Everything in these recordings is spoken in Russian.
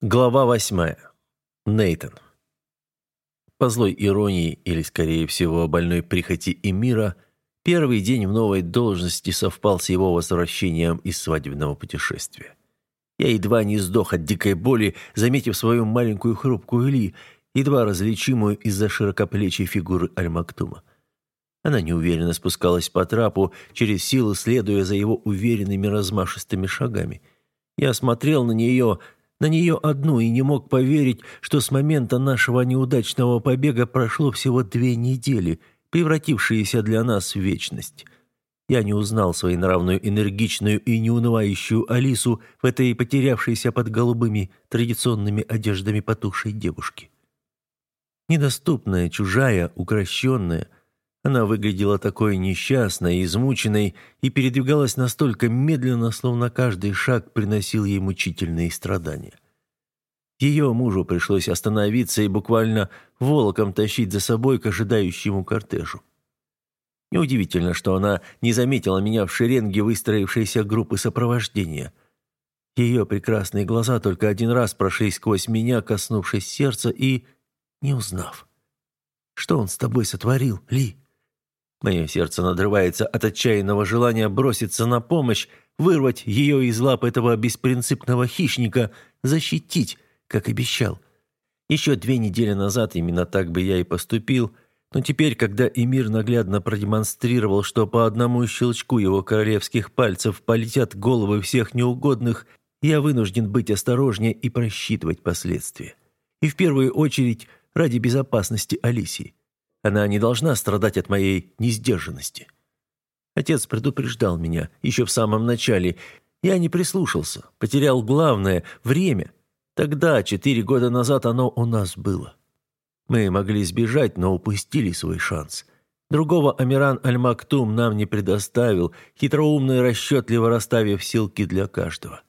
Глава восьмая. Нейтон. По злой иронии, или, скорее всего, больной прихоти Эмира, первый день в новой должности совпал с его возвращением из свадебного путешествия. Я едва не сдох от дикой боли, заметив свою маленькую хрупкую Ли, едва различимую из-за широкоплечей фигуры Аль-Мактума. Она неуверенно спускалась по трапу, через силу следуя за его уверенными размашистыми шагами. Я смотрел на нее, на нее одну и не мог поверить, что с момента нашего неудачного побега прошло всего две недели, превратившиеся для нас в вечность. Я не узнал своенравную, энергичную и неунывающую Алису в этой потерявшейся под голубыми традиционными одеждами потухшей девушке. Недоступная, чужая, укращенная – она выглядела такой несчастной, измученной и передвигалась настолько медленно, словно каждый шаг приносил ей мучительные страдания. Ее мужу пришлось остановиться и буквально волоком тащить за собой к ожидающему кортежу. Неудивительно, что она не заметила меня в шеренге выстроившейся группы сопровождения. Ее прекрасные глаза только один раз прошли сквозь меня, коснувшись сердца и не узнав. «Что он с тобой сотворил, Ли?» Мое сердце надрывается от отчаянного желания броситься на помощь, вырвать ее из лап этого беспринципного хищника, защитить, как обещал. Еще две недели назад именно так бы я и поступил, но теперь, когда Эмир наглядно продемонстрировал, что по одному щелчку его королевских пальцев полетят головы всех неугодных, я вынужден быть осторожнее и просчитывать последствия. И в первую очередь ради безопасности Алисии. Она не должна страдать от моей несдержанности. Отец предупреждал меня еще в самом начале. Я не прислушался, потерял главное – время. Тогда, четыре года назад, оно у нас было. Мы могли сбежать, но упустили свой шанс. Другого Амиран Аль-Мактум нам не предоставил, хитроумно и расчетливо расставив силки для каждого.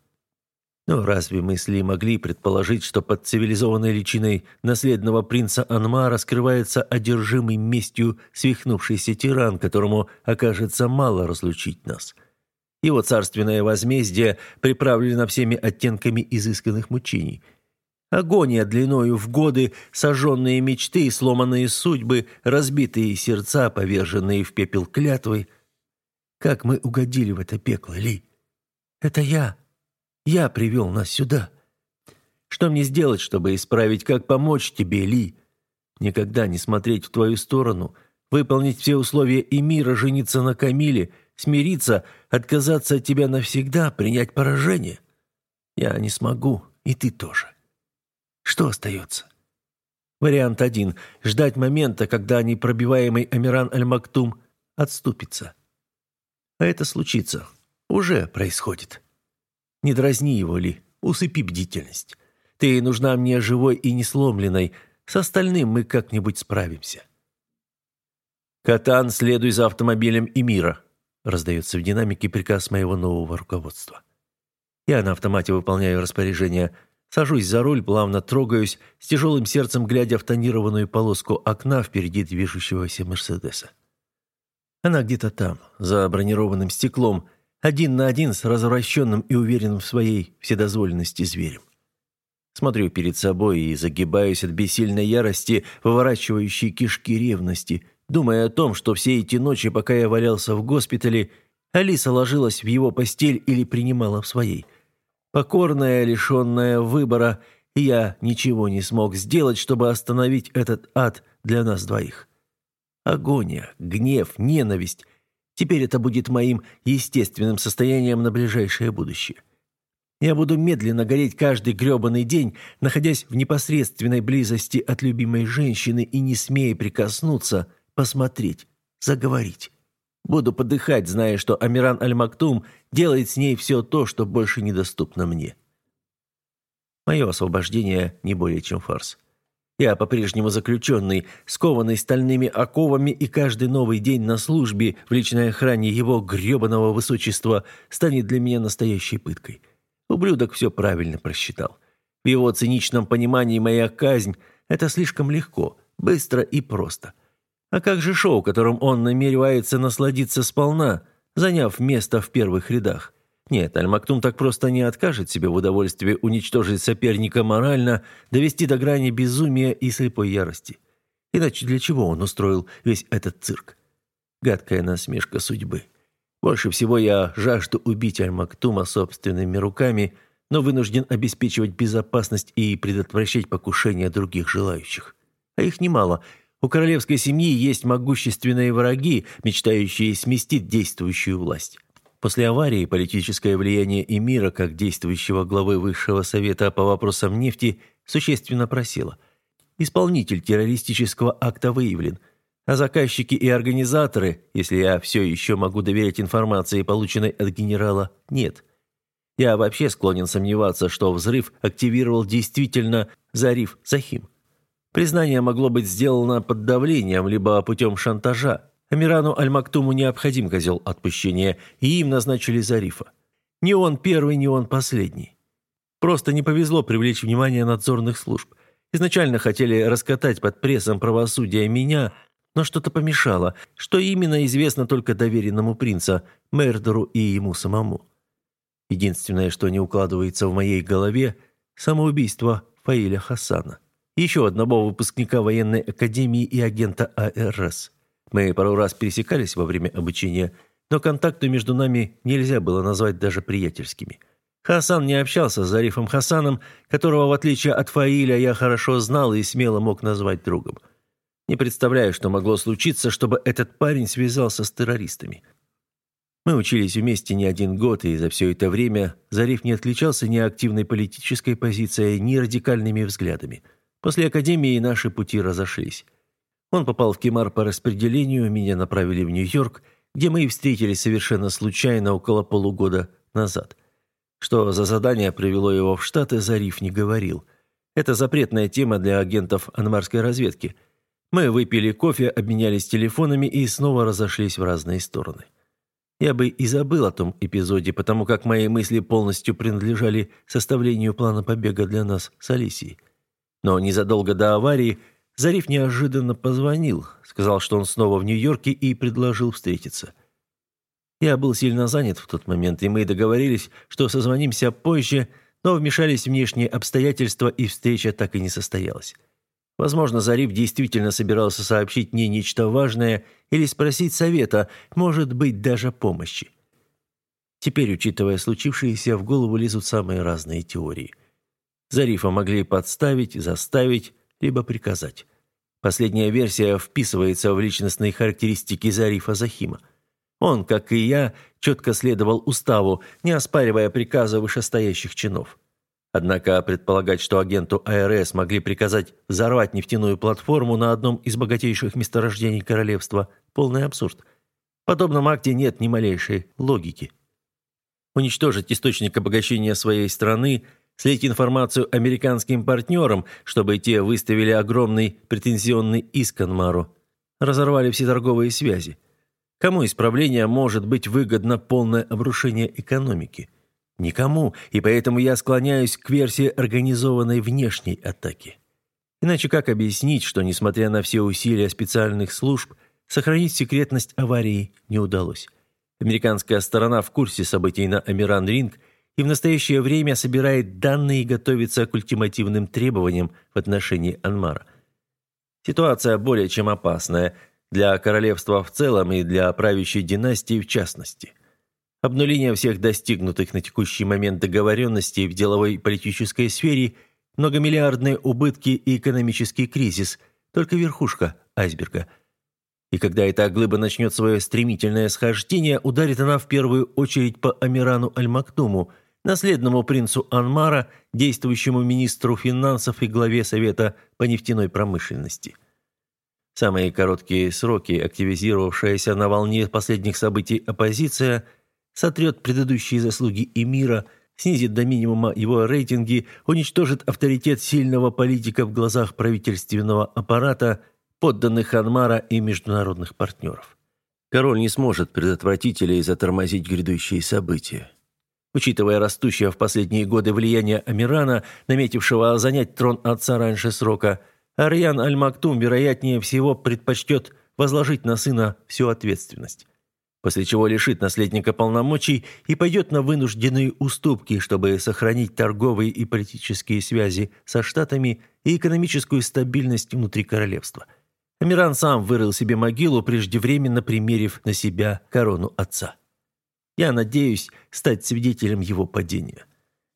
Но разве мы с Ли могли предположить, что под цивилизованной личиной наследного принца Анма раскрывается одержимый местью свихнувшийся тиран, которому окажется мало разлучить нас? Его царственное возмездие приправлено всеми оттенками изысканных мучений. Агония длиною в годы, сожженные мечты, сломанные судьбы, разбитые сердца, поверженные в пепел клятвы. Как мы угодили в это пекло, Ли? Это я, я привел нас сюда. Что мне сделать, чтобы исправить, как помочь тебе, Ли? Никогда не смотреть в твою сторону, выполнить все условия и мира, жениться на Камиле, смириться, отказаться от тебя навсегда, принять поражение? Я не смогу, и ты тоже. Что остается? Вариант один – ждать момента, когда непробиваемый Амиран Аль-Мактум отступится. А это случится. Уже происходит. Не дразни его, Ли, усыпи бдительность. Ты нужна мне живой и несломленной. С остальным мы как-нибудь справимся. «Катан, следуй за автомобилем Эмира», — раздается в динамике приказ моего нового руководства. Я на автомате выполняю распоряжение, сажусь за руль, плавно трогаюсь, с тяжелым сердцем глядя в тонированную полоску окна впереди движущегося Мерседеса. Она где-то там, за бронированным стеклом, — один на один с развращенным и уверенным в своей вседозволенности зверем. Смотрю перед собой и загибаюсь от бессильной ярости, выворачивающей кишки ревности, думая о том, что все эти ночи, пока я валялся в госпитале, Алиса ложилась в его постель или принимала в своей. Покорная, лишенная выбора, я ничего не смог сделать, чтобы остановить этот ад для нас двоих. Агония, гнев, ненависть Теперь это будет моим естественным состоянием на ближайшее будущее. Я буду медленно гореть каждый грёбаный день, находясь в непосредственной близости от любимой женщины и не смея прикоснуться, посмотреть, заговорить. Буду подыхать, зная, что Амиран Аль-Мактум делает с ней все то, что больше недоступно мне. Мое освобождение не более чем фарс. Я по-прежнему заключенный, скованный стальными оковами, и каждый новый день на службе в личной охране его гребаного высочества станет для меня настоящей пыткой. Ублюдок все правильно просчитал. В его циничном понимании моя казнь – это слишком легко, быстро и просто. А как же шоу, которым он намеревается насладиться сполна, заняв место в первых рядах? Нет, Аль-Мактум так просто не откажет себе в удовольствии уничтожить соперника морально, довести до грани безумия и слепой ярости. Иначе для чего он устроил весь этот цирк? Гадкая насмешка судьбы. Больше всего я жажду убить Аль-Мактума собственными руками, но вынужден обеспечивать безопасность и предотвращать покушения других желающих. А их немало. У королевской семьи есть могущественные враги, мечтающие сместить действующую власть. После аварии политическое влияние эмира, как действующего главы Высшего Совета по вопросам нефти, существенно просело. Исполнитель террористического акта выявлен, а заказчики и организаторы, если я все еще могу доверять информации, полученной от генерала, нет. Я вообще склонен сомневаться, что взрыв активировал действительно Зариф Захим. Признание могло быть сделано под давлением, либо путем шантажа, Амирану Аль-Мактуму необходим козел отпущения, и им назначили Зарифа. Не он первый, не он последний. Просто не повезло привлечь внимание надзорных служб. Изначально хотели раскатать под прессом правосудия меня, но что-то помешало, что именно известно только доверенному принца, Мердеру и ему самому. Единственное, что не укладывается в моей голове – самоубийство Фаиля Хасана. Еще одного выпускника военной академии и агента АРС – мы пару раз пересекались во время обучения, но контакты между нами нельзя было назвать даже приятельскими. Хасан не общался с Зарифом Хасаном, которого, в отличие от Фаиля, я хорошо знал и смело мог назвать другом. Не представляю, что могло случиться, чтобы этот парень связался с террористами. Мы учились вместе не один год, и за все это время Зариф не отличался ни активной политической позицией, ни радикальными взглядами. После академии наши пути разошлись. Он попал в Кемар по распределению, меня направили в Нью-Йорк, где мы и встретились совершенно случайно около полугода назад. Что за задание привело его в Штаты, Зариф не говорил. Это запретная тема для агентов анмарской разведки. Мы выпили кофе, обменялись телефонами и снова разошлись в разные стороны. Я бы и забыл о том эпизоде, потому как мои мысли полностью принадлежали составлению плана побега для нас с Алисией. Но незадолго до аварии Зариф неожиданно позвонил, сказал, что он снова в Нью-Йорке и предложил встретиться. Я был сильно занят в тот момент, и мы договорились, что созвонимся позже, но вмешались внешние обстоятельства, и встреча так и не состоялась. Возможно, Зариф действительно собирался сообщить мне нечто важное или спросить совета, может быть, даже помощи. Теперь, учитывая случившееся, в голову лезут самые разные теории. Зарифа могли подставить, заставить, либо приказать. Последняя версия вписывается в личностные характеристики Зарифа Захима. Он, как и я, четко следовал уставу, не оспаривая приказа вышестоящих чинов. Однако предполагать, что агенту АРС могли приказать взорвать нефтяную платформу на одном из богатейших месторождений королевства – полный абсурд. В подобном акте нет ни малейшей логики. Уничтожить источник обогащения своей страны – слить информацию американским партнерам, чтобы те выставили огромный претензионный иск Анмару. Разорвали все торговые связи. Кому из правления может быть выгодно полное обрушение экономики? Никому, и поэтому я склоняюсь к версии организованной внешней атаки. Иначе как объяснить, что, несмотря на все усилия специальных служб, сохранить секретность аварии не удалось? Американская сторона в курсе событий на Амиран-Ринг – и в настоящее время собирает данные и готовится к ультимативным требованиям в отношении Анмара. Ситуация более чем опасная для королевства в целом и для правящей династии в частности. Обнуление всех достигнутых на текущий момент договоренностей в деловой и политической сфере, многомиллиардные убытки и экономический кризис – только верхушка айсберга. И когда эта глыба начнет свое стремительное схождение, ударит она в первую очередь по Амирану Аль-Мактуму – наследному принцу Анмара, действующему министру финансов и главе Совета по нефтяной промышленности. Самые короткие сроки, активизировавшаяся на волне последних событий оппозиция, сотрет предыдущие заслуги эмира, снизит до минимума его рейтинги, уничтожит авторитет сильного политика в глазах правительственного аппарата, подданных Анмара и международных партнеров. Король не сможет предотвратить или затормозить грядущие события. Учитывая растущее в последние годы влияние Амирана, наметившего занять трон отца раньше срока, Арьян Аль-Мактум, вероятнее всего, предпочтет возложить на сына всю ответственность. после чего лишит наследника полномочий и пойдет на вынужденные уступки, чтобы сохранить торговые и политические связи со Штатами и экономическую стабильность внутри королевства. Амиран сам вырыл себе могилу, преждевременно примерив на себя корону отца. Я надеюсь стать свидетелем его падения.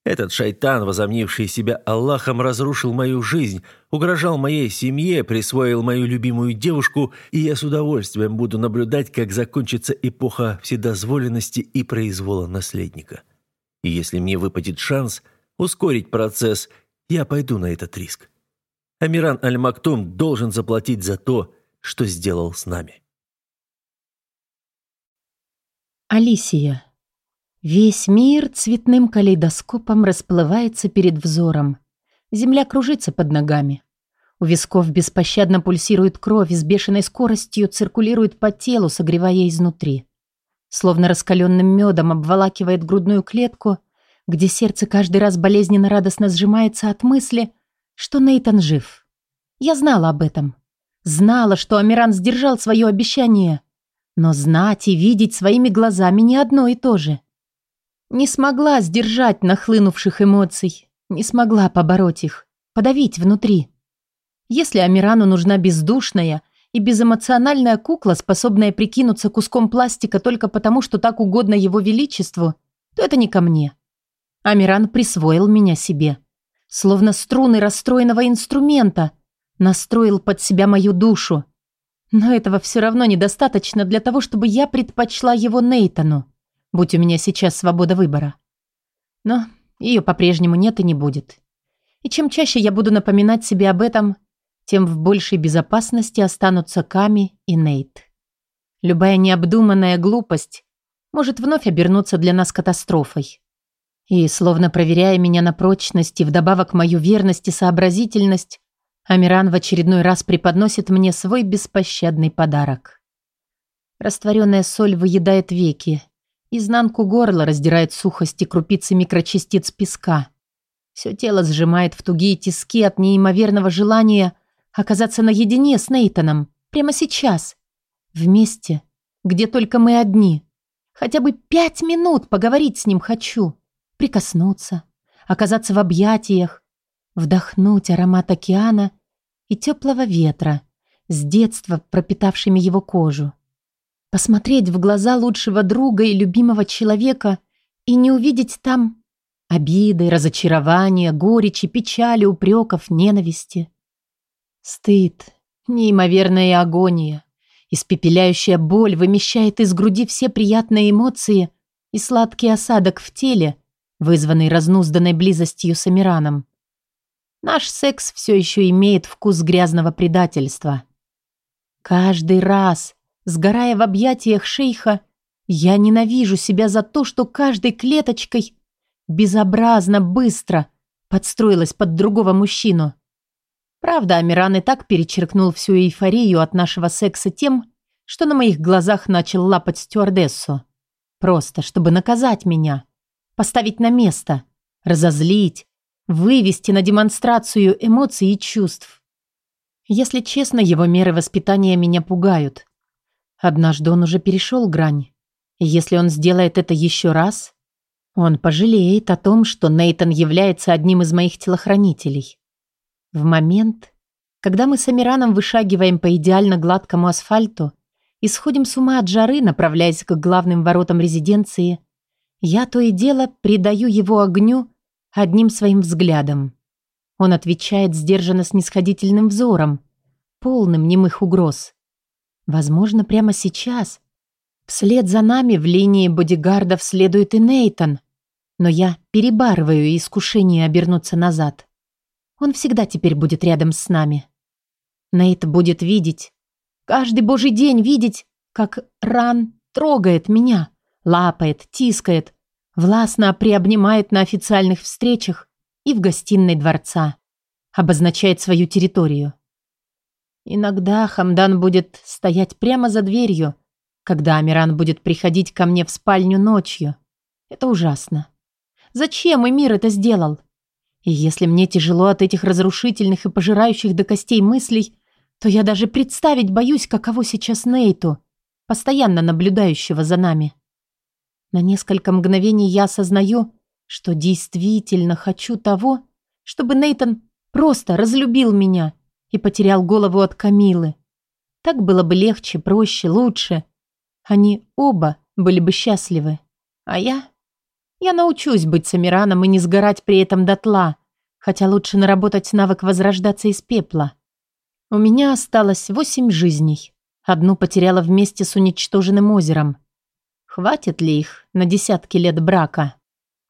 Этот шайтан, возомнивший себя Аллахом, разрушил мою жизнь, угрожал моей семье, присвоил мою любимую девушку, и я с удовольствием буду наблюдать, как закончится эпоха вседозволенности и произвола наследника. И если мне выпадет шанс ускорить процесс, я пойду на этот риск. Амиран Аль-Мактум должен заплатить за то, что сделал с нами. Алисия Весь мир цветным калейдоскопом расплывается перед взором. Земля кружится под ногами. У висков беспощадно пульсирует кровь с бешеной скоростью циркулирует по телу, согревая изнутри. Словно раскаленным медом обволакивает грудную клетку, где сердце каждый раз болезненно радостно сжимается от мысли, что Нейтан жив. Я знала об этом. Знала, что Амиран сдержал свое обещание. Но знать и видеть своими глазами не одно и то же. Не смогла сдержать нахлынувших эмоций, не смогла побороть их, подавить внутри. Если Амирану нужна бездушная и безэмоциональная кукла, способная прикинуться куском пластика только потому, что так угодно его величеству, то это не ко мне. Амиран присвоил меня себе. Словно струны расстроенного инструмента, настроил под себя мою душу. Но этого все равно недостаточно для того, чтобы я предпочла его Нейтану будь у меня сейчас свобода выбора. Но ее по-прежнему нет и не будет. И чем чаще я буду напоминать себе об этом, тем в большей безопасности останутся Ками и Нейт. Любая необдуманная глупость может вновь обернуться для нас катастрофой. И, словно проверяя меня на прочность и вдобавок мою верность и сообразительность, Амиран в очередной раз преподносит мне свой беспощадный подарок. Растворенная соль выедает веки, Изнанку горла раздирает сухость и крупицы микрочастиц песка. Все тело сжимает в тугие тиски от неимоверного желания оказаться наедине с Нейтаном прямо сейчас. Вместе, где только мы одни. Хотя бы пять минут поговорить с ним хочу. Прикоснуться, оказаться в объятиях, вдохнуть аромат океана и теплого ветра, с детства пропитавшими его кожу. Посмотреть в глаза лучшего друга и любимого человека и не увидеть там обиды, разочарования, горечи, печали, упреков, ненависти. Стыд, неимоверная агония, испепеляющая боль вымещает из груди все приятные эмоции и сладкий осадок в теле, вызванный разнузданной близостью с Амираном. Наш секс все еще имеет вкус грязного предательства. Каждый раз, Сгорая в объятиях шейха, я ненавижу себя за то, что каждой клеточкой безобразно быстро подстроилась под другого мужчину. Правда, Амиран и так перечеркнул всю эйфорию от нашего секса тем, что на моих глазах начал лапать стюардессу. Просто, чтобы наказать меня, поставить на место, разозлить, вывести на демонстрацию эмоций и чувств. Если честно, его меры воспитания меня пугают. Однажды он уже перешел грань. Если он сделает это еще раз, он пожалеет о том, что Нейтон является одним из моих телохранителей. В момент, когда мы с Амираном вышагиваем по идеально гладкому асфальту и сходим с ума от жары, направляясь к главным воротам резиденции, я то и дело придаю его огню одним своим взглядом. Он отвечает сдержанно снисходительным взором, полным немых угроз. Возможно, прямо сейчас. Вслед за нами в линии бодигардов следует и Нейтон. Но я перебарываю искушение обернуться назад. Он всегда теперь будет рядом с нами. Нейт будет видеть, каждый божий день видеть, как Ран трогает меня, лапает, тискает, властно приобнимает на официальных встречах и в гостиной дворца, обозначает свою территорию. Иногда Хамдан будет стоять прямо за дверью, когда Амиран будет приходить ко мне в спальню ночью. Это ужасно. Зачем Эмир это сделал? И если мне тяжело от этих разрушительных и пожирающих до костей мыслей, то я даже представить боюсь, каково сейчас Нейту. постоянно наблюдающего за нами. На несколько мгновений я осознаю, что действительно хочу того, чтобы Нейтон просто разлюбил меня и потерял голову от Камилы. Так было бы легче, проще, лучше. Они оба были бы счастливы. А я... Я научусь быть Самираном и не сгорать при этом дотла, хотя лучше наработать навык возрождаться из пепла. У меня осталось восемь жизней. Одну потеряла вместе с уничтоженным озером. Хватит ли их на десятки лет брака?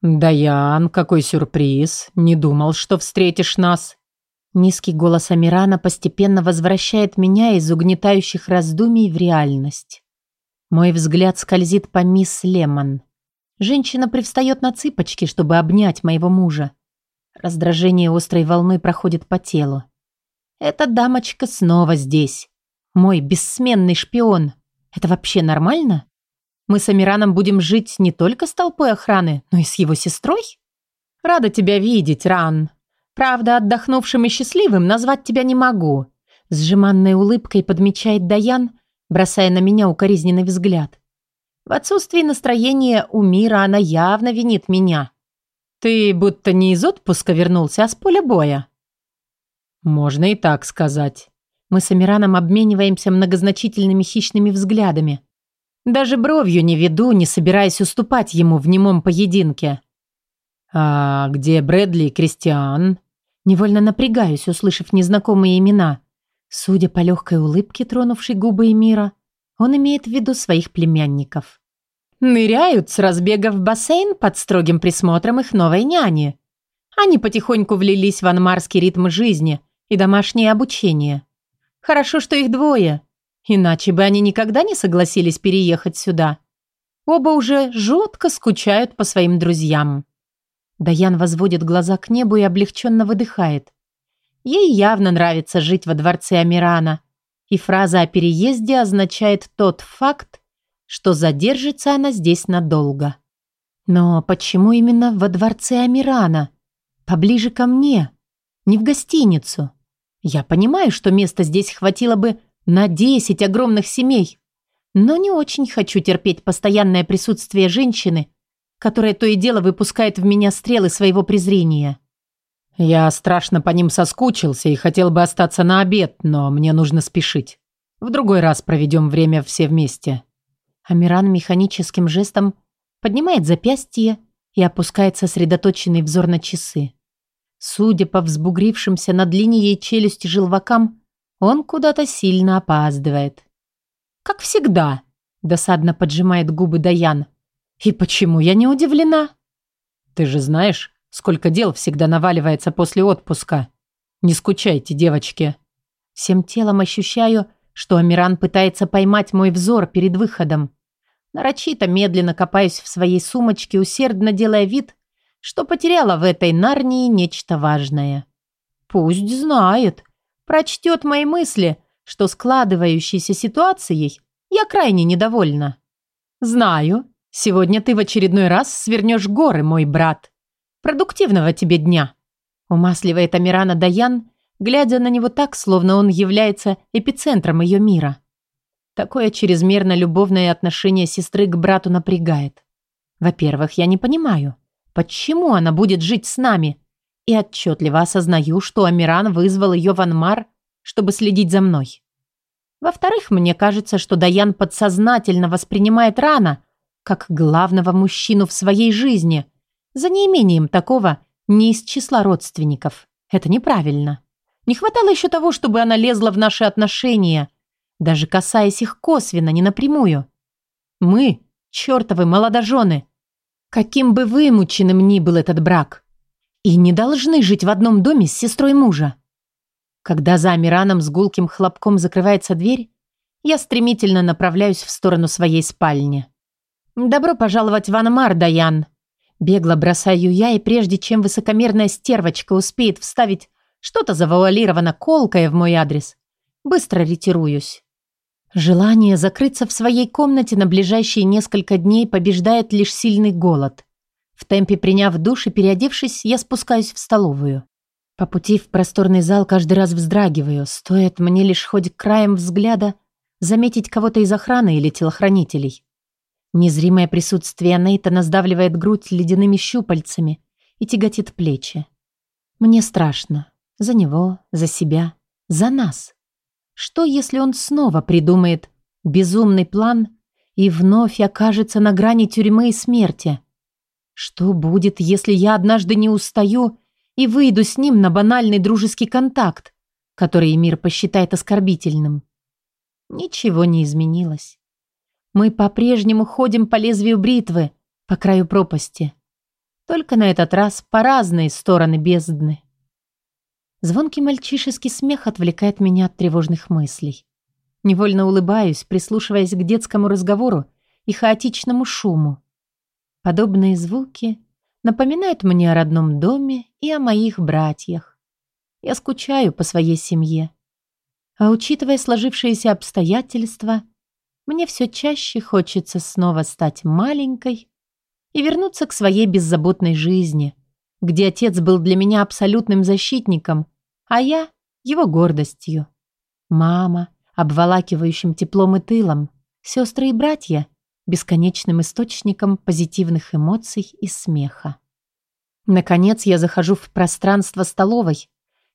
«Даян, какой сюрприз! Не думал, что встретишь нас!» Низкий голос Амирана постепенно возвращает меня из угнетающих раздумий в реальность. Мой взгляд скользит по мисс Лемон. Женщина привстает на цыпочки, чтобы обнять моего мужа. Раздражение острой волной проходит по телу. Эта дамочка снова здесь. Мой бессменный шпион. Это вообще нормально? Мы с Амираном будем жить не только с толпой охраны, но и с его сестрой? Рада тебя видеть, Ран. Правда, отдохнувшим и счастливым назвать тебя не могу. С жеманной улыбкой подмечает Даян, бросая на меня укоризненный взгляд. В отсутствии настроения у мира она явно винит меня. Ты будто не из отпуска вернулся, а с поля боя. Можно и так сказать. Мы с Амираном обмениваемся многозначительными хищными взглядами. Даже бровью не веду, не собираясь уступать ему в немом поединке. «А где Брэдли и Кристиан?» Невольно напрягаюсь, услышав незнакомые имена. Судя по легкой улыбке, тронувшей губы Эмира, он имеет в виду своих племянников. Ныряют с разбега в бассейн под строгим присмотром их новой няни. Они потихоньку влились в анмарский ритм жизни и домашнее обучение. Хорошо, что их двое, иначе бы они никогда не согласились переехать сюда. Оба уже жутко скучают по своим друзьям. Даян возводит глаза к небу и облегченно выдыхает. Ей явно нравится жить во дворце Амирана, и фраза о переезде означает тот факт, что задержится она здесь надолго. Но почему именно во дворце Амирана? Поближе ко мне, не в гостиницу. Я понимаю, что места здесь хватило бы на десять огромных семей, но не очень хочу терпеть постоянное присутствие женщины, которая то и дело выпускает в меня стрелы своего презрения. Я страшно по ним соскучился и хотел бы остаться на обед, но мне нужно спешить. В другой раз проведем время все вместе. Амиран механическим жестом поднимает запястье и опускает сосредоточенный взор на часы. Судя по взбугрившимся над линией челюсти желвакам, он куда-то сильно опаздывает. «Как всегда», — досадно поджимает губы Даян. И почему я не удивлена? Ты же знаешь, сколько дел всегда наваливается после отпуска. Не скучайте, девочки. Всем телом ощущаю, что Амиран пытается поймать мой взор перед выходом. Нарочито медленно копаюсь в своей сумочке, усердно делая вид, что потеряла в этой Нарнии нечто важное. Пусть знает, прочтет мои мысли, что складывающейся ситуацией я крайне недовольна. Знаю, Сегодня ты в очередной раз свернешь горы, мой брат. Продуктивного тебе дня!» Умасливает Амирана Даян, глядя на него так, словно он является эпицентром ее мира. Такое чрезмерно любовное отношение сестры к брату напрягает. Во-первых, я не понимаю, почему она будет жить с нами, и отчетливо осознаю, что Амиран вызвал ее в Анмар, чтобы следить за мной. Во-вторых, мне кажется, что Даян подсознательно воспринимает рано как главного мужчину в своей жизни, за неимением такого не из числа родственников. Это неправильно. Не хватало еще того, чтобы она лезла в наши отношения, даже касаясь их косвенно, не напрямую. Мы, чертовы молодожены, каким бы вымученным ни был этот брак, и не должны жить в одном доме с сестрой мужа. Когда за Амираном с гулким хлопком закрывается дверь, я стремительно направляюсь в сторону своей спальни. «Добро пожаловать в Анмар, Даян!» Бегло бросаю я, и прежде чем высокомерная стервочка успеет вставить что-то завуалировано колкое в мой адрес, быстро ретируюсь. Желание закрыться в своей комнате на ближайшие несколько дней побеждает лишь сильный голод. В темпе приняв душ и переодевшись, я спускаюсь в столовую. По пути в просторный зал каждый раз вздрагиваю, стоит мне лишь хоть краем взгляда заметить кого-то из охраны или телохранителей. Незримое присутствие Нейтана сдавливает грудь ледяными щупальцами и тяготит плечи. Мне страшно. За него, за себя, за нас. Что, если он снова придумает безумный план и вновь окажется на грани тюрьмы и смерти? Что будет, если я однажды не устаю и выйду с ним на банальный дружеский контакт, который мир посчитает оскорбительным? Ничего не изменилось. Мы по-прежнему ходим по лезвию бритвы, по краю пропасти. Только на этот раз по разные стороны бездны. Звонкий мальчишеский смех отвлекает меня от тревожных мыслей. Невольно улыбаюсь, прислушиваясь к детскому разговору и хаотичному шуму. Подобные звуки напоминают мне о родном доме и о моих братьях. Я скучаю по своей семье. А учитывая сложившиеся обстоятельства, мне все чаще хочется снова стать маленькой и вернуться к своей беззаботной жизни, где отец был для меня абсолютным защитником, а я — его гордостью. Мама — обволакивающим теплом и тылом, сестры и братья — бесконечным источником позитивных эмоций и смеха. Наконец я захожу в пространство столовой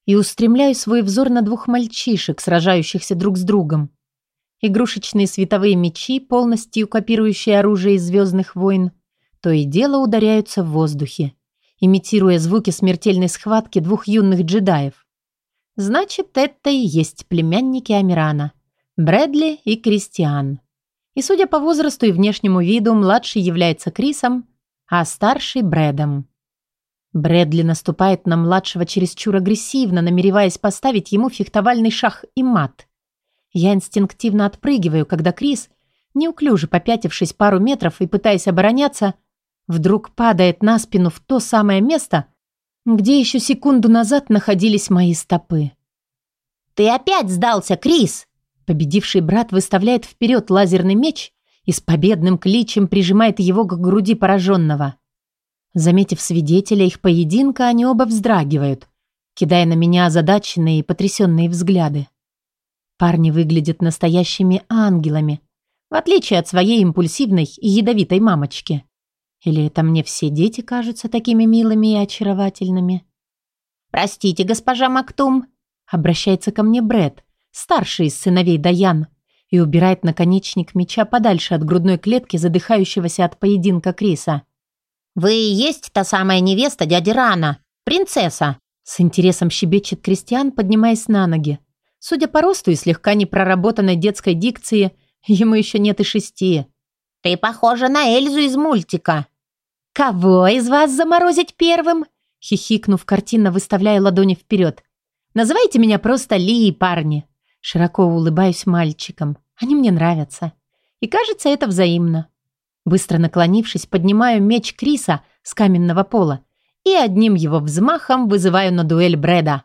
и устремляю свой взор на двух мальчишек, сражающихся друг с другом. Игрушечные световые мечи, полностью копирующие оружие из «Звездных войн», то и дело ударяются в воздухе, имитируя звуки смертельной схватки двух юных джедаев. Значит, это и есть племянники Амирана, Брэдли и Кристиан. И судя по возрасту и внешнему виду, младший является Крисом, а старший – Брэдом. Брэдли наступает на младшего чересчур агрессивно, намереваясь поставить ему фехтовальный шах и мат. Я инстинктивно отпрыгиваю, когда Крис, неуклюже попятившись пару метров и пытаясь обороняться, вдруг падает на спину в то самое место, где еще секунду назад находились мои стопы. «Ты опять сдался, Крис!» Победивший брат выставляет вперед лазерный меч и с победным кличем прижимает его к груди пораженного. Заметив свидетеля их поединка, они оба вздрагивают, кидая на меня озадаченные и потрясенные взгляды. Парни выглядят настоящими ангелами, в отличие от своей импульсивной и ядовитой мамочки. Или это мне все дети кажутся такими милыми и очаровательными? «Простите, госпожа Мактум», — обращается ко мне Бред, старший из сыновей Даян, и убирает наконечник меча подальше от грудной клетки задыхающегося от поединка Криса. «Вы и есть та самая невеста дяди Рана, принцесса?» С интересом щебечет Кристиан, поднимаясь на ноги. Судя по росту и слегка непроработанной детской дикции, ему еще нет и шести. «Ты похожа на Эльзу из мультика». «Кого из вас заморозить первым?» Хихикнув, картинно выставляя ладони вперед. «Называйте меня просто Ли, парни». Широко улыбаюсь мальчикам. Они мне нравятся. И кажется, это взаимно. Быстро наклонившись, поднимаю меч Криса с каменного пола и одним его взмахом вызываю на дуэль Брэда.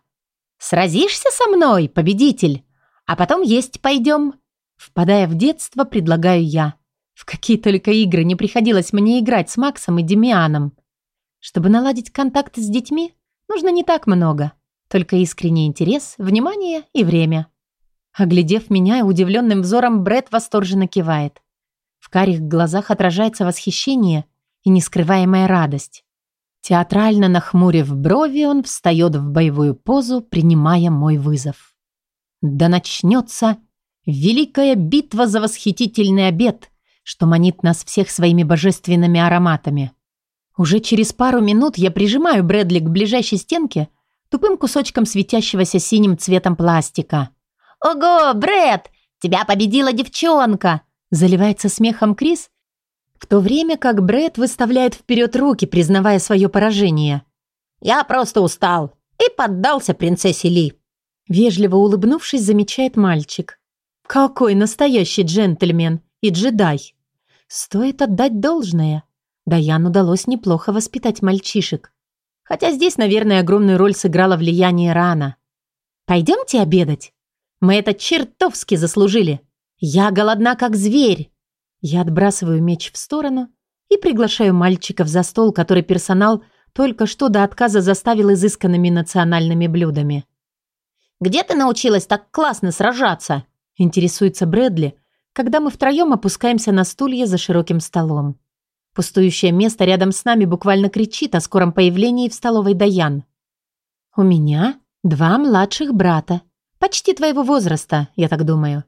«Сразишься со мной, победитель? А потом есть пойдем?» Впадая в детство, предлагаю я. В какие только игры не приходилось мне играть с Максом и Демианом. Чтобы наладить контакт с детьми, нужно не так много. Только искренний интерес, внимание и время. Оглядев меня удивленным взором, Бред восторженно кивает. В карих глазах отражается восхищение и нескрываемая радость. Театрально нахмурив брови, он встает в боевую позу, принимая мой вызов. Да начнется великая битва за восхитительный обед, что манит нас всех своими божественными ароматами. Уже через пару минут я прижимаю Брэдли к ближайшей стенке тупым кусочком светящегося синим цветом пластика. «Ого, Брэд, тебя победила девчонка!» Заливается смехом Крис, в то время как Брэд выставляет вперед руки, признавая свое поражение. «Я просто устал и поддался принцессе Ли». Вежливо улыбнувшись, замечает мальчик. «Какой настоящий джентльмен и джедай!» Стоит отдать должное. Даян удалось неплохо воспитать мальчишек. Хотя здесь, наверное, огромную роль сыграло влияние рана. «Пойдемте обедать. Мы это чертовски заслужили. Я голодна, как зверь. Я отбрасываю меч в сторону и приглашаю мальчиков за стол, который персонал только что до отказа заставил изысканными национальными блюдами. «Где ты научилась так классно сражаться?» Интересуется Брэдли, когда мы втроем опускаемся на стулья за широким столом. Пустующее место рядом с нами буквально кричит о скором появлении в столовой Даян. «У меня два младших брата. Почти твоего возраста, я так думаю.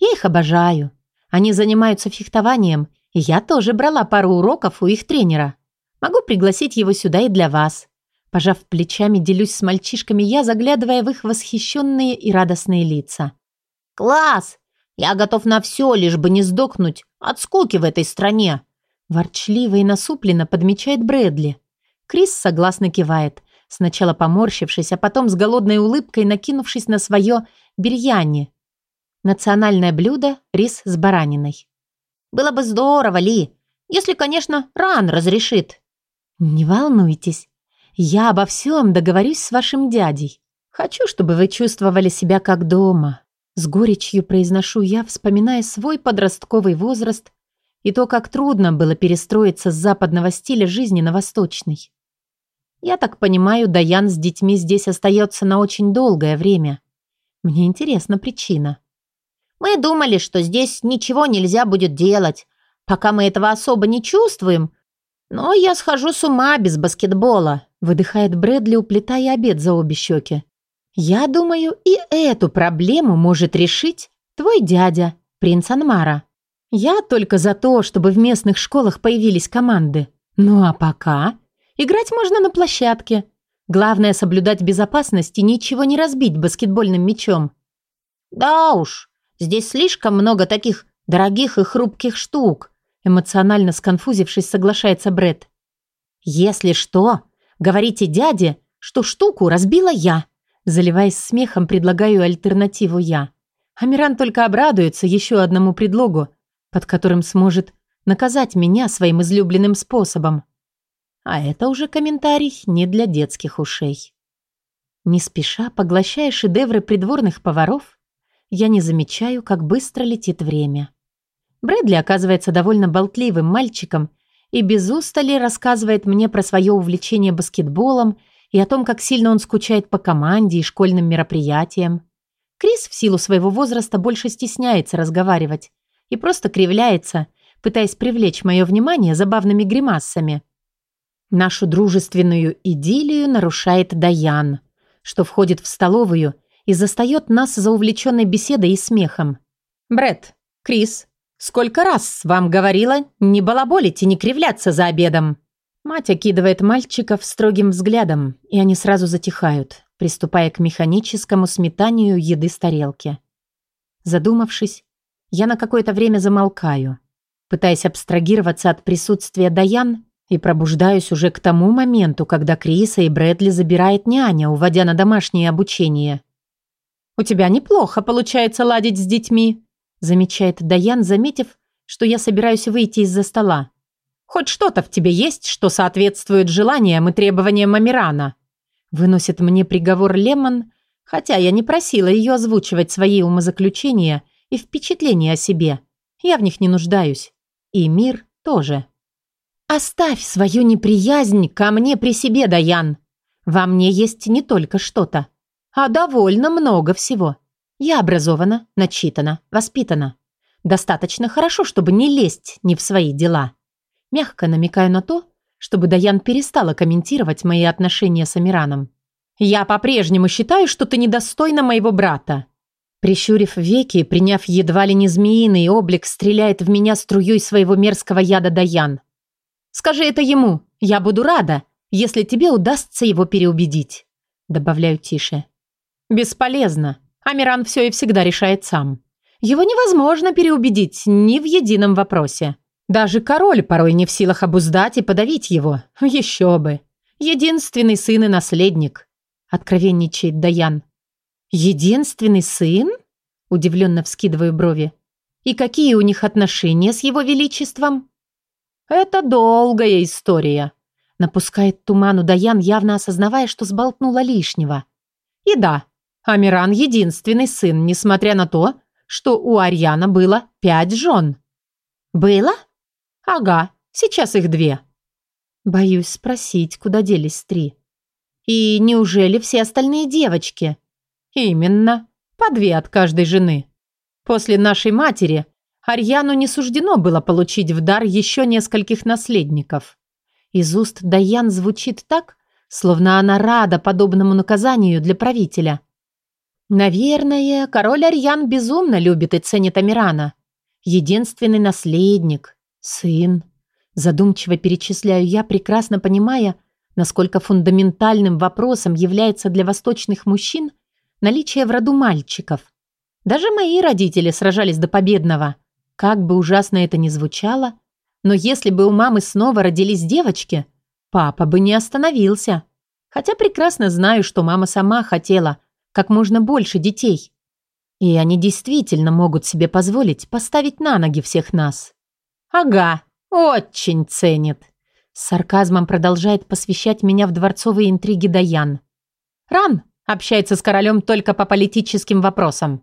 Я их обожаю. Они занимаются фехтованием, и я тоже брала пару уроков у их тренера. Могу пригласить его сюда и для вас». Пожав плечами, делюсь с мальчишками я, заглядывая в их восхищенные и радостные лица. «Класс! Я готов на все, лишь бы не сдохнуть от скуки в этой стране!» Ворчливо и насупленно подмечает Брэдли. Крис согласно кивает, сначала поморщившись, а потом с голодной улыбкой накинувшись на свое бирьяни. Национальное блюдо – рис с бараниной. «Было бы здорово, Ли, если, конечно, ран разрешит». «Не волнуйтесь, я обо всем договорюсь с вашим дядей. Хочу, чтобы вы чувствовали себя как дома». С горечью произношу я, вспоминая свой подростковый возраст и то, как трудно было перестроиться с западного стиля жизни на восточный. Я так понимаю, Даян с детьми здесь остается на очень долгое время. Мне интересна причина. Мы думали, что здесь ничего нельзя будет делать, пока мы этого особо не чувствуем. Но я схожу с ума без баскетбола, выдыхает Брэдли, уплетая обед за обе щеки. Я думаю, и эту проблему может решить твой дядя, принц Анмара. Я только за то, чтобы в местных школах появились команды. Ну а пока играть можно на площадке. Главное соблюдать безопасность и ничего не разбить баскетбольным мячом. Да уж, здесь слишком много таких дорогих и хрупких штук, эмоционально сконфузившись, соглашается Бред. Если что, говорите дяде, что штуку разбила я. Заливаясь смехом, предлагаю альтернативу я. Амиран только обрадуется еще одному предлогу, под которым сможет наказать меня своим излюбленным способом. А это уже комментарий не для детских ушей. Не спеша, поглощая шедевры придворных поваров, я не замечаю, как быстро летит время. Брэдли оказывается довольно болтливым мальчиком и без устали рассказывает мне про свое увлечение баскетболом и о том, как сильно он скучает по команде и школьным мероприятиям. Крис в силу своего возраста больше стесняется разговаривать, и просто кривляется, пытаясь привлечь мое внимание забавными гримасами. Нашу дружественную идиллию нарушает Даян, что входит в столовую и застает нас за увлеченной беседой и смехом. Бред, Крис, сколько раз вам говорила не балаболить и не кривляться за обедом?» Мать окидывает мальчиков строгим взглядом, и они сразу затихают, приступая к механическому сметанию еды с тарелки. Задумавшись, я на какое-то время замолкаю, пытаясь абстрагироваться от присутствия Даян и пробуждаюсь уже к тому моменту, когда Криса и Брэдли забирает няня, уводя на домашнее обучение. «У тебя неплохо получается ладить с детьми», замечает Даян, заметив, что я собираюсь выйти из-за стола. «Хоть что-то в тебе есть, что соответствует желаниям и требованиям Амирана», выносит мне приговор Лемон, хотя я не просила ее озвучивать свои умозаключения – и впечатления о себе. Я в них не нуждаюсь. И мир тоже. Оставь свою неприязнь ко мне при себе, Даян. Во мне есть не только что-то, а довольно много всего. Я образована, начитана, воспитана. Достаточно хорошо, чтобы не лезть ни в свои дела. Мягко намекаю на то, чтобы Даян перестала комментировать мои отношения с Амираном. «Я по-прежнему считаю, что ты недостойна моего брата. Прищурив веки, приняв едва ли не змеиный облик, стреляет в меня струей своего мерзкого яда Даян. «Скажи это ему. Я буду рада, если тебе удастся его переубедить», добавляю тише. «Бесполезно. Амиран все и всегда решает сам. Его невозможно переубедить ни в едином вопросе. Даже король порой не в силах обуздать и подавить его. Еще бы. Единственный сын и наследник», откровенничает Даян. «Единственный сын?» – удивленно вскидываю брови. «И какие у них отношения с его величеством?» «Это долгая история», – напускает туману Даян, явно осознавая, что сболтнула лишнего. «И да, Амиран – единственный сын, несмотря на то, что у Арьяна было пять жен». «Было?» «Ага, сейчас их две». Боюсь спросить, куда делись три. «И неужели все остальные девочки?» «Именно. По две от каждой жены». После нашей матери Арьяну не суждено было получить в дар еще нескольких наследников. Из уст Даян звучит так, словно она рада подобному наказанию для правителя. Наверное, король Арьян безумно любит и ценит Амирана. Единственный наследник, сын. Задумчиво перечисляю я, прекрасно понимая, насколько фундаментальным вопросом является для восточных мужчин наличие в роду мальчиков. Даже мои родители сражались до победного – как бы ужасно это ни звучало, но если бы у мамы снова родились девочки, папа бы не остановился. Хотя прекрасно знаю, что мама сама хотела как можно больше детей. И они действительно могут себе позволить поставить на ноги всех нас. Ага, очень ценит. С сарказмом продолжает посвящать меня в дворцовые интриги Даян. Ран общается с королем только по политическим вопросам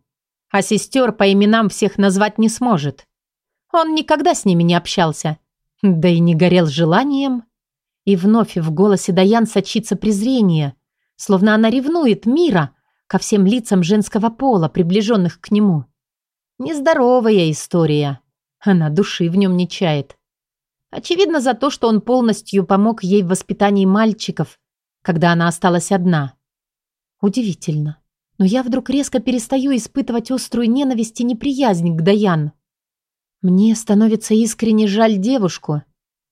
а сестер по именам всех назвать не сможет. Он никогда с ними не общался, да и не горел желанием. И вновь в голосе Даян сочится презрение, словно она ревнует мира ко всем лицам женского пола, приближенных к нему. Нездоровая история. Она души в нем не чает. Очевидно, за то, что он полностью помог ей в воспитании мальчиков, когда она осталась одна. Удивительно но я вдруг резко перестаю испытывать острую ненависть и неприязнь к Даян. Мне становится искренне жаль девушку.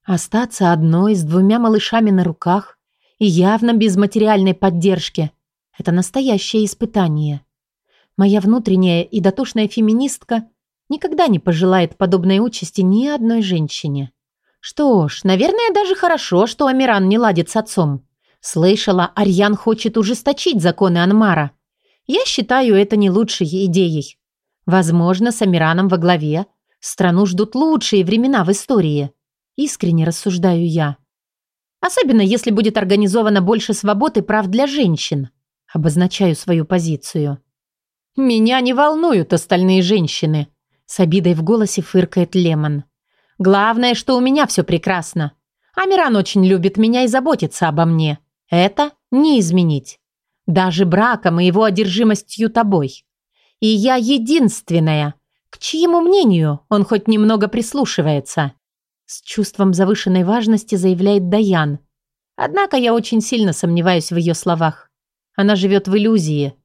Остаться одной с двумя малышами на руках и явно без материальной поддержки – это настоящее испытание. Моя внутренняя и дотошная феминистка никогда не пожелает подобной участи ни одной женщине. Что ж, наверное, даже хорошо, что Амиран не ладит с отцом. Слышала, Арьян хочет ужесточить законы Анмара – я считаю это не лучшей идеей. Возможно, с Амираном во главе страну ждут лучшие времена в истории. Искренне рассуждаю я. Особенно, если будет организовано больше свобод и прав для женщин. Обозначаю свою позицию. «Меня не волнуют остальные женщины», — с обидой в голосе фыркает Лемон. «Главное, что у меня все прекрасно. Амиран очень любит меня и заботится обо мне. Это не изменить даже браком и его одержимостью тобой. И я единственная, к чьему мнению он хоть немного прислушивается. С чувством завышенной важности заявляет Даян. Однако я очень сильно сомневаюсь в ее словах. Она живет в иллюзии,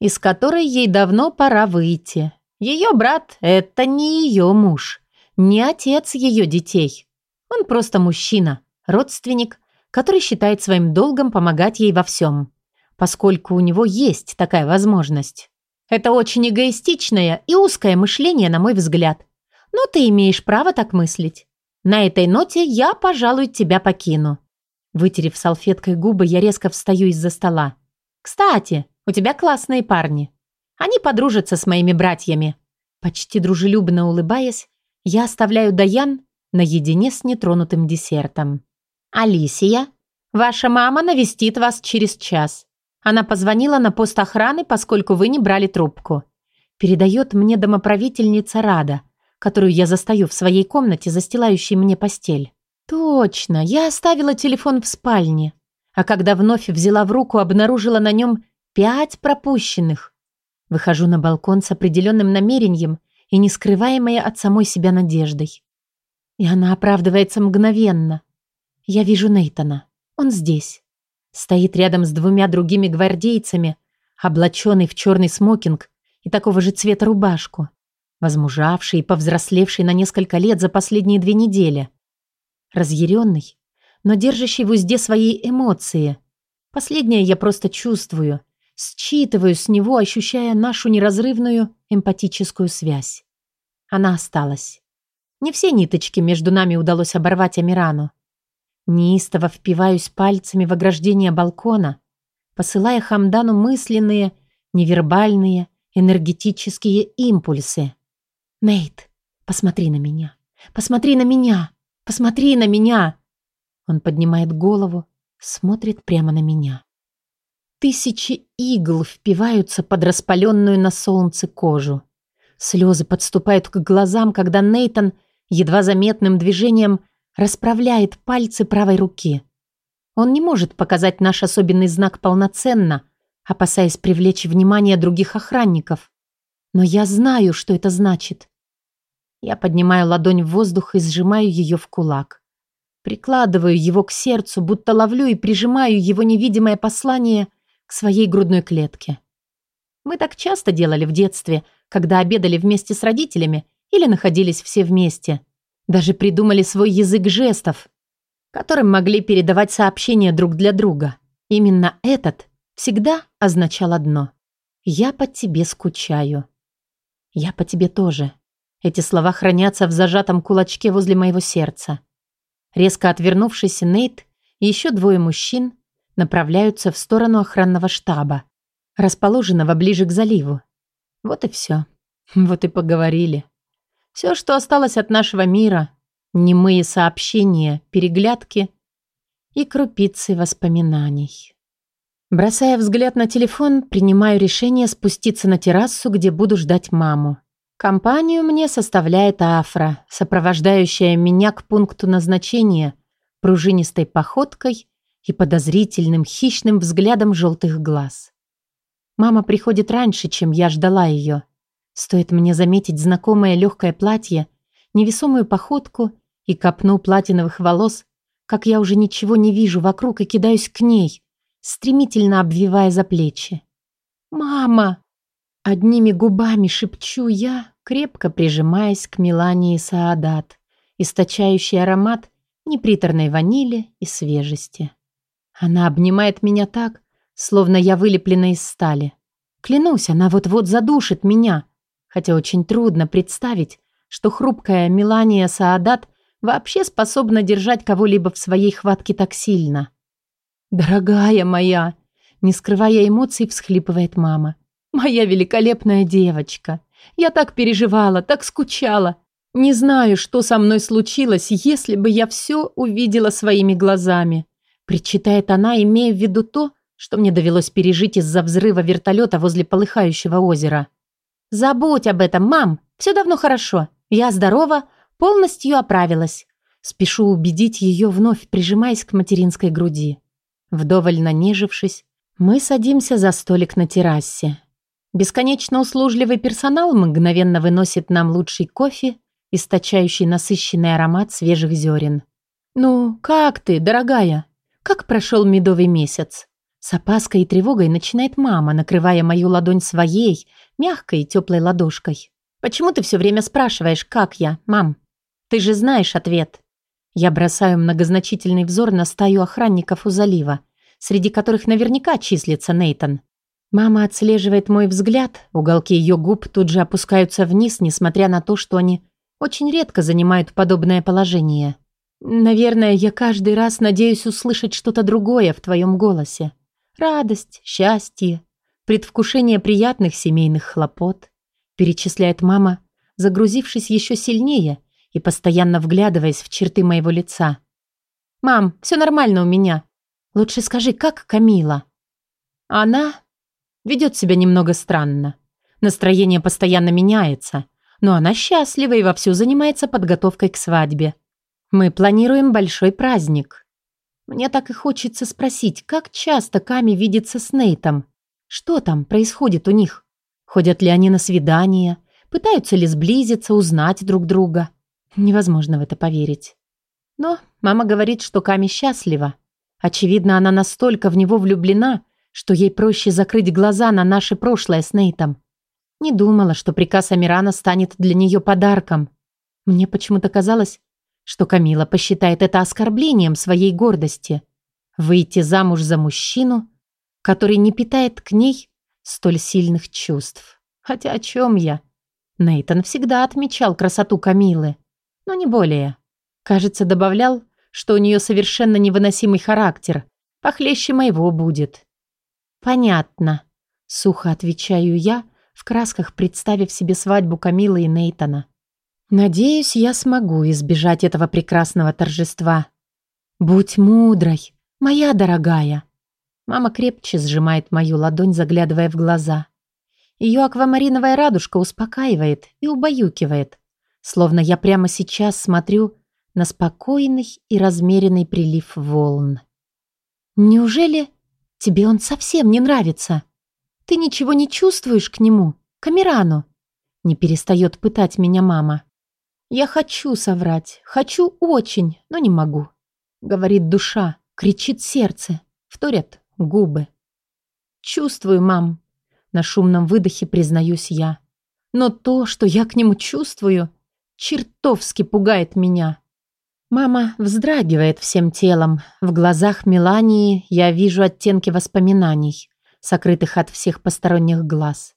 из которой ей давно пора выйти. Ее брат – это не ее муж, не отец ее детей. Он просто мужчина, родственник, который считает своим долгом помогать ей во всем поскольку у него есть такая возможность. Это очень эгоистичное и узкое мышление, на мой взгляд. Но ты имеешь право так мыслить. На этой ноте я, пожалуй, тебя покину. Вытерев салфеткой губы, я резко встаю из-за стола. Кстати, у тебя классные парни. Они подружатся с моими братьями. Почти дружелюбно улыбаясь, я оставляю Даян наедине с нетронутым десертом. «Алисия, ваша мама навестит вас через час. Она позвонила на пост охраны, поскольку вы не брали трубку. Передает мне домоправительница Рада, которую я застаю в своей комнате, застилающей мне постель. Точно, я оставила телефон в спальне. А когда вновь взяла в руку, обнаружила на нем пять пропущенных. Выхожу на балкон с определенным намерением и не скрываемой от самой себя надеждой. И она оправдывается мгновенно. Я вижу Нейтона. Он здесь. Стоит рядом с двумя другими гвардейцами, облаченный в черный смокинг и такого же цвета рубашку, возмужавший и повзрослевший на несколько лет за последние две недели. Разъяренный, но держащий в узде свои эмоции. Последнее я просто чувствую, считываю с него, ощущая нашу неразрывную эмпатическую связь. Она осталась. Не все ниточки между нами удалось оборвать Амирану. Неистово впиваюсь пальцами в ограждение балкона, посылая Хамдану мысленные, невербальные, энергетические импульсы. «Нейт, посмотри на меня! Посмотри на меня! Посмотри на меня!» Он поднимает голову, смотрит прямо на меня. Тысячи игл впиваются под распаленную на солнце кожу. Слезы подступают к глазам, когда Нейтон едва заметным движением расправляет пальцы правой руки. Он не может показать наш особенный знак полноценно, опасаясь привлечь внимание других охранников. Но я знаю, что это значит. Я поднимаю ладонь в воздух и сжимаю ее в кулак. Прикладываю его к сердцу, будто ловлю и прижимаю его невидимое послание к своей грудной клетке. Мы так часто делали в детстве, когда обедали вместе с родителями или находились все вместе. Даже придумали свой язык жестов, которым могли передавать сообщения друг для друга. Именно этот всегда означал одно. «Я по тебе скучаю». «Я по тебе тоже». Эти слова хранятся в зажатом кулачке возле моего сердца. Резко отвернувшись, Нейт и еще двое мужчин направляются в сторону охранного штаба, расположенного ближе к заливу. Вот и все. Вот и поговорили. Все, что осталось от нашего мира, немые сообщения, переглядки и крупицы воспоминаний. Бросая взгляд на телефон, принимаю решение спуститься на террасу, где буду ждать маму. Компанию мне составляет Афра, сопровождающая меня к пункту назначения пружинистой походкой и подозрительным хищным взглядом желтых глаз. Мама приходит раньше, чем я ждала ее. Стоит мне заметить знакомое легкое платье, невесомую походку и копну платиновых волос, как я уже ничего не вижу вокруг и кидаюсь к ней, стремительно обвивая за плечи. «Мама!» Одними губами шепчу я, крепко прижимаясь к Мелании Саадат, источающий аромат неприторной ванили и свежести. Она обнимает меня так, словно я вылеплена из стали. Клянусь, она вот-вот задушит меня, хотя очень трудно представить, что хрупкая Мелания Саадат вообще способна держать кого-либо в своей хватке так сильно. «Дорогая моя!» Не скрывая эмоций, всхлипывает мама. «Моя великолепная девочка! Я так переживала, так скучала. Не знаю, что со мной случилось, если бы я все увидела своими глазами». Причитает она, имея в виду то, что мне довелось пережить из-за взрыва вертолета возле полыхающего озера. «Забудь об этом, мам. Все давно хорошо. Я здорова, полностью оправилась». Спешу убедить ее, вновь прижимаясь к материнской груди. Вдоволь нанежившись, мы садимся за столик на террасе. Бесконечно услужливый персонал мгновенно выносит нам лучший кофе, источающий насыщенный аромат свежих зерен. «Ну, как ты, дорогая? Как прошел медовый месяц?» С опаской и тревогой начинает мама, накрывая мою ладонь своей, мягкой и теплой ладошкой. «Почему ты все время спрашиваешь, как я, мам? Ты же знаешь ответ». Я бросаю многозначительный взор на стаю охранников у залива, среди которых наверняка числится Нейтон. Мама отслеживает мой взгляд, уголки ее губ тут же опускаются вниз, несмотря на то, что они очень редко занимают подобное положение. Наверное, я каждый раз надеюсь услышать что-то другое в твоем голосе. Радость, счастье, предвкушение приятных семейных хлопот, перечисляет мама, загрузившись еще сильнее и постоянно вглядываясь в черты моего лица. «Мам, все нормально у меня. Лучше скажи, как Камила?» Она Ведет себя немного странно. Настроение постоянно меняется, но она счастлива и вовсю занимается подготовкой к свадьбе. Мы планируем большой праздник. Мне так и хочется спросить, как часто Ками видится с Нейтом? Что там происходит у них? Ходят ли они на свидания? Пытаются ли сблизиться, узнать друг друга? Невозможно в это поверить. Но мама говорит, что Ками счастлива. Очевидно, она настолько в него влюблена, что ей проще закрыть глаза на наше прошлое с Нейтом. Не думала, что приказ Амирана станет для нее подарком. Мне почему-то казалось, что Камила посчитает это оскорблением своей гордости. Выйти замуж за мужчину, который не питает к ней столь сильных чувств. Хотя о чем я? Нейтон всегда отмечал красоту Камилы, но не более. Кажется, добавлял, что у нее совершенно невыносимый характер, похлеще моего будет. «Понятно», — сухо отвечаю я, в красках представив себе свадьбу Камилы и Нейтона. «Надеюсь, я смогу избежать этого прекрасного торжества. Будь мудрой, моя дорогая». Мама крепче сжимает мою ладонь, заглядывая в глаза. Ее аквамариновая радужка успокаивает и убаюкивает, словно я прямо сейчас смотрю на спокойный и размеренный прилив волн. «Неужели Тебе он совсем не нравится. Ты ничего не чувствуешь к нему, Камерану?» Не перестает пытать меня мама. Я хочу соврать, хочу очень, но не могу. Говорит душа, кричит сердце, вторят губы. Чувствую, мам. На шумном выдохе признаюсь я. Но то, что я к нему чувствую, чертовски пугает меня. Мама вздрагивает всем телом. В глазах Мелании я вижу оттенки воспоминаний, сокрытых от всех посторонних глаз.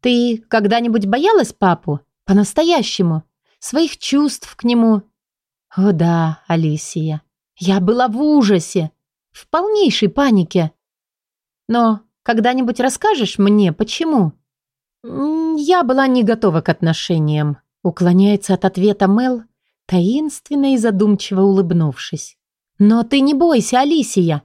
«Ты когда-нибудь боялась папу? По-настоящему? Своих чувств к нему?» «О да, Алисия. Я была в ужасе, в полнейшей панике. Но когда-нибудь расскажешь мне, почему?» «Я была не готова к отношениям», — уклоняется от ответа Мел, таинственно и задумчиво улыбнувшись. «Но ты не бойся, Алисия.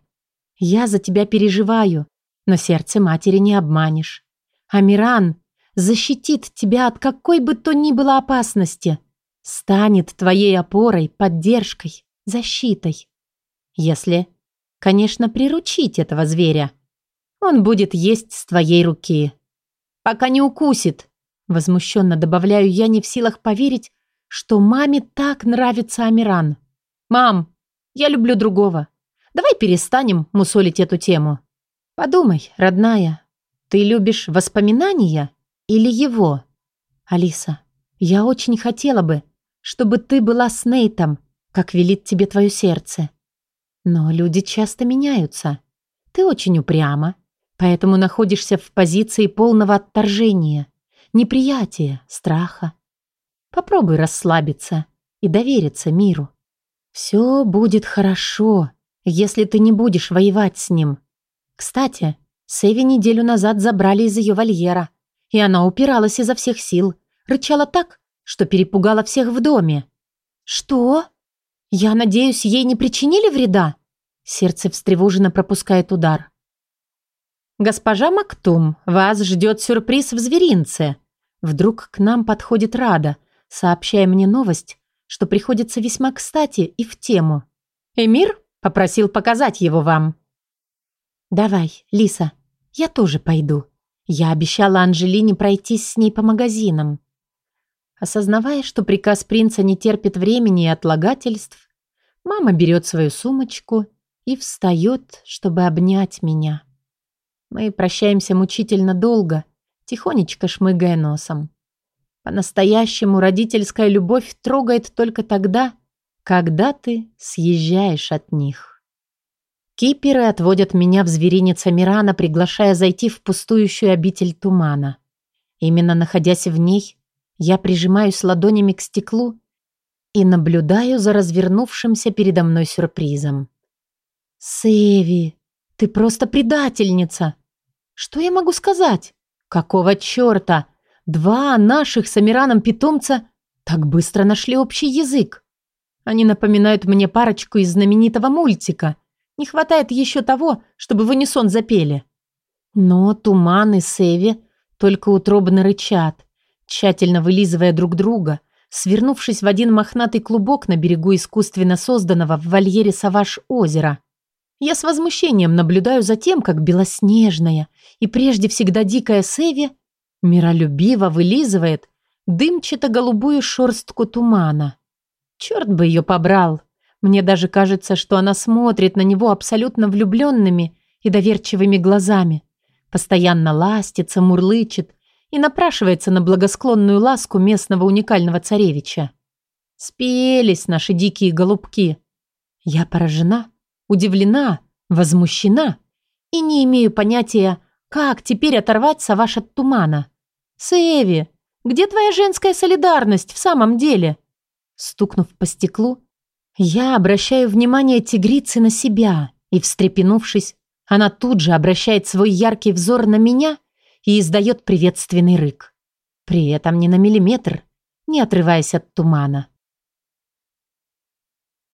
Я за тебя переживаю, но сердце матери не обманешь. Амиран защитит тебя от какой бы то ни было опасности, станет твоей опорой, поддержкой, защитой. Если, конечно, приручить этого зверя. Он будет есть с твоей руки. Пока не укусит, возмущенно добавляю я, не в силах поверить, что маме так нравится Амиран. «Мам, я люблю другого. Давай перестанем мусолить эту тему. Подумай, родная, ты любишь воспоминания или его? Алиса, я очень хотела бы, чтобы ты была с Нейтом, как велит тебе твое сердце. Но люди часто меняются. Ты очень упряма, поэтому находишься в позиции полного отторжения, неприятия, страха. Попробуй расслабиться и довериться миру. Все будет хорошо, если ты не будешь воевать с ним. Кстати, Сэви неделю назад забрали из ее вольера, и она упиралась изо всех сил, рычала так, что перепугала всех в доме. «Что? Я надеюсь, ей не причинили вреда?» Сердце встревоженно пропускает удар. «Госпожа Мактум, вас ждет сюрприз в зверинце». Вдруг к нам подходит Рада, сообщая мне новость, что приходится весьма кстати и в тему. Эмир попросил показать его вам. «Давай, Лиса, я тоже пойду. Я обещала Анжелине пройтись с ней по магазинам». Осознавая, что приказ принца не терпит времени и отлагательств, мама берет свою сумочку и встает, чтобы обнять меня. Мы прощаемся мучительно долго, тихонечко шмыгая носом. По-настоящему родительская любовь трогает только тогда, когда ты съезжаешь от них. Киперы отводят меня в зверинец Амирана, приглашая зайти в пустующую обитель тумана. Именно находясь в ней, я прижимаюсь ладонями к стеклу и наблюдаю за развернувшимся передо мной сюрпризом. «Сэви, ты просто предательница!» «Что я могу сказать? Какого черта?» Два наших с Амираном питомца так быстро нашли общий язык. Они напоминают мне парочку из знаменитого мультика. Не хватает еще того, чтобы в унисон запели. Но Туман и Севи только утробно рычат, тщательно вылизывая друг друга, свернувшись в один мохнатый клубок на берегу искусственно созданного в вольере Саваш озера. Я с возмущением наблюдаю за тем, как белоснежная и прежде всегда дикая Севи – Миролюбиво вылизывает дымчато-голубую шерстку тумана. Черт бы ее побрал. Мне даже кажется, что она смотрит на него абсолютно влюбленными и доверчивыми глазами. Постоянно ластится, мурлычет и напрашивается на благосклонную ласку местного уникального царевича. Спелись наши дикие голубки. Я поражена, удивлена, возмущена и не имею понятия, как теперь оторвать Саваш от тумана. «Сэви, где твоя женская солидарность в самом деле?» Стукнув по стеклу, я обращаю внимание тигрицы на себя, и, встрепенувшись, она тут же обращает свой яркий взор на меня и издает приветственный рык. При этом ни на миллиметр, не отрываясь от тумана.